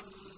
وَانشَقَّتِ